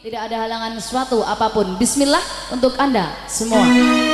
tidak ada halangan sesuatu apa pun. Bismillah untuk Anda semua.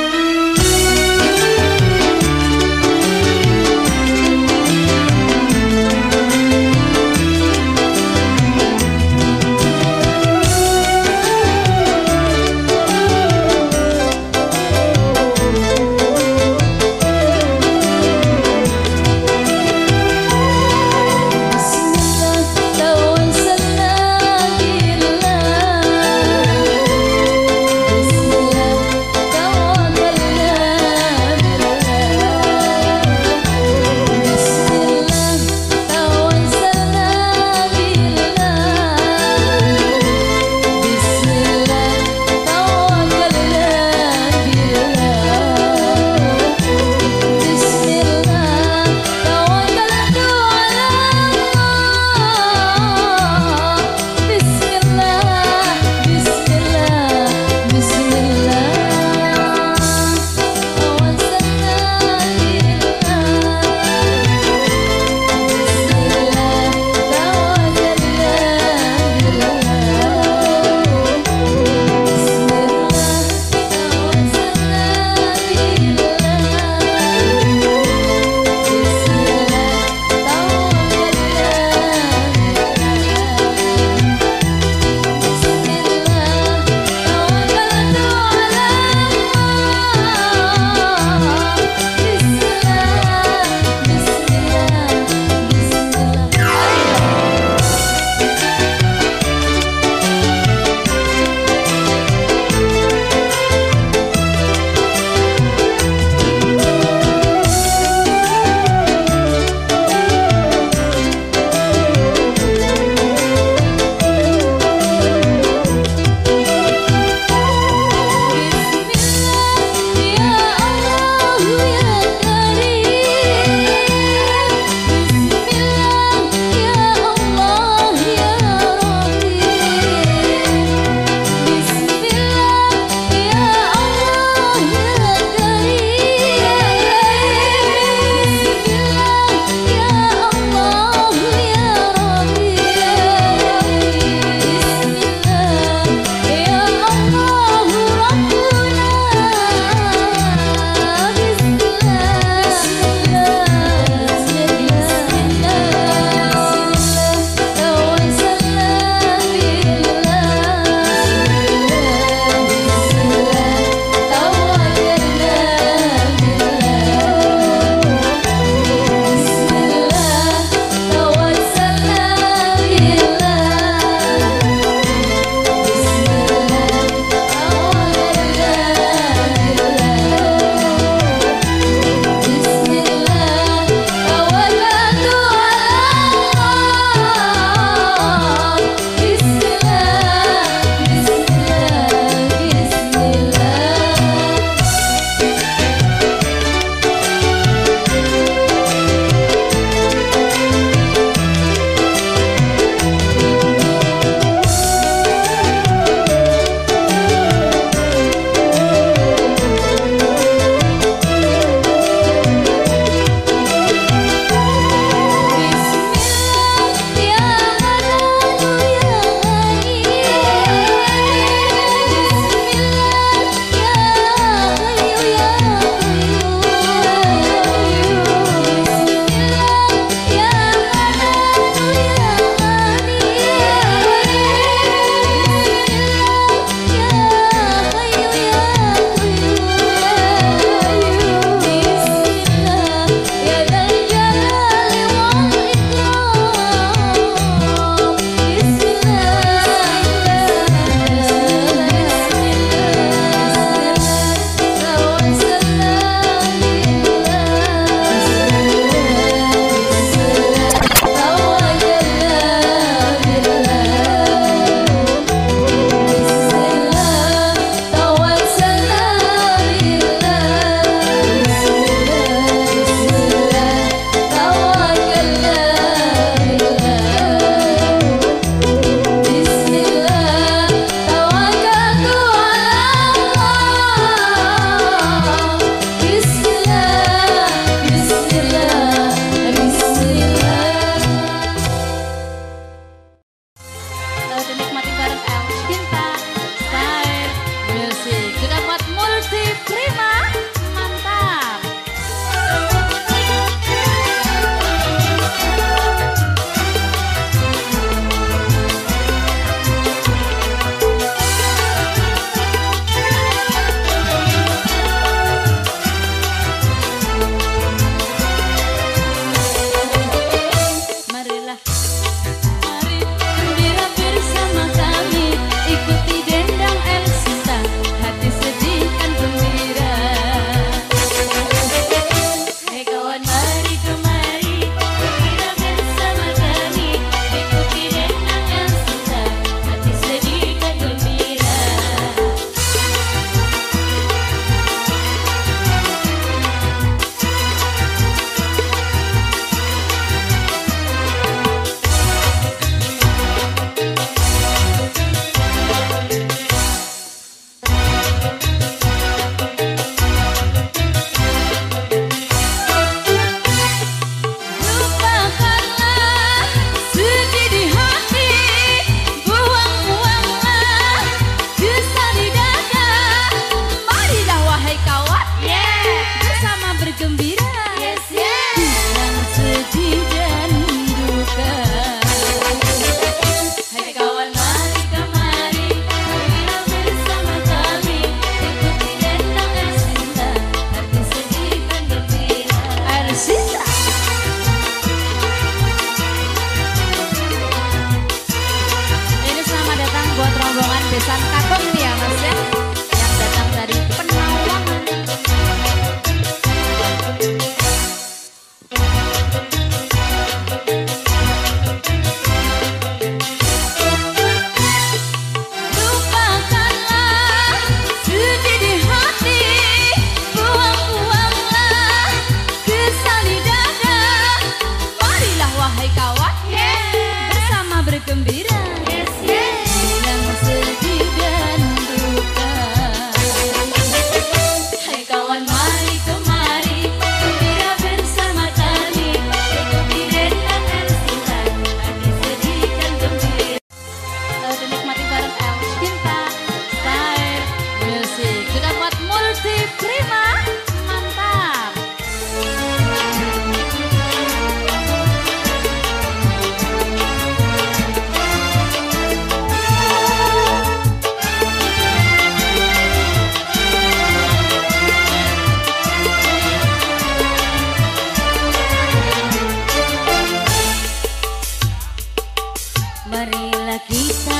Marilah kita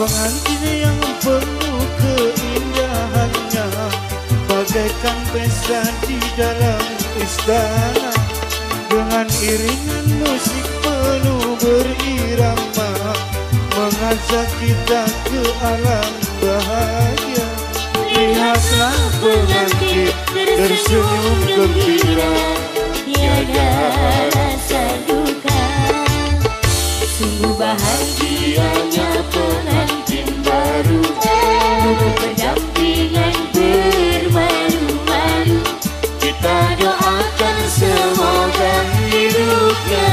Pengantin yang penuh keindahannya. Bagaikan pesta di dalam istana. Dengan iringan musik penuh berirama Mengajak kita ke alam bahagia. Lihatlah pengantin tersenyum gembira. Tiada rasa bahagianya pengantin baru Duduk berdampingan bermalu-malu Kita doakan semoga hidupnya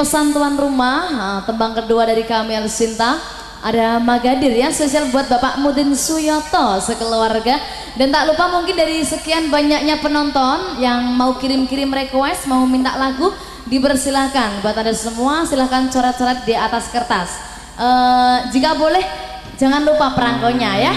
dipesan tuan rumah, nah, tembang kedua dari kami Alsinta. Ada Magadir ya spesial buat Bapak Mudin Suyoto sekeluarga. Dan tak lupa mungkin dari sekian banyaknya penonton yang mau kirim-kirim request mau minta lagu dipersilahkan buat anda semua silahkan coret-coret di atas kertas. Uh, jika boleh jangan lupa perangkonya ya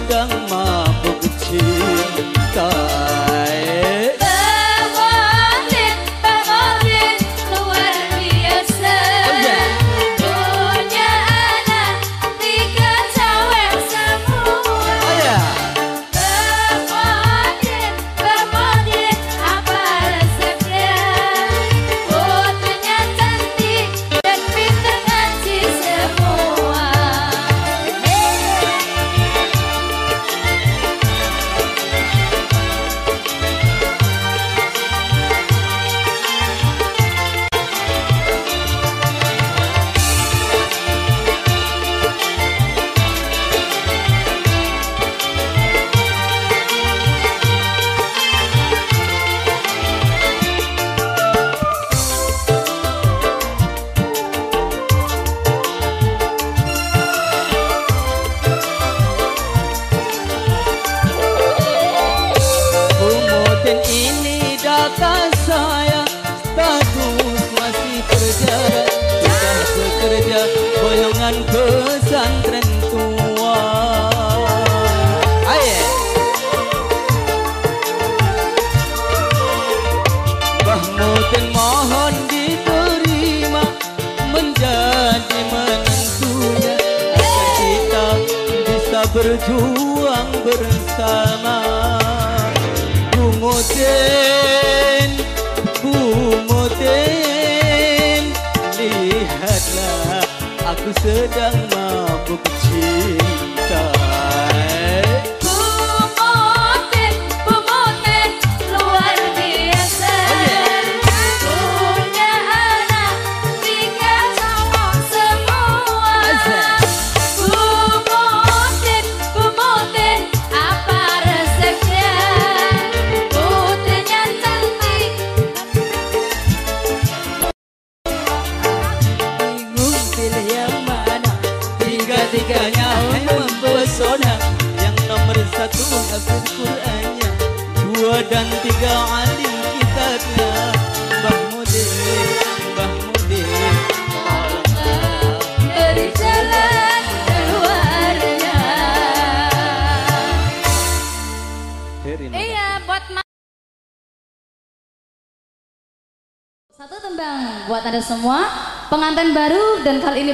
sedang mabuk cinta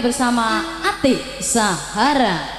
bersama Ati Sahara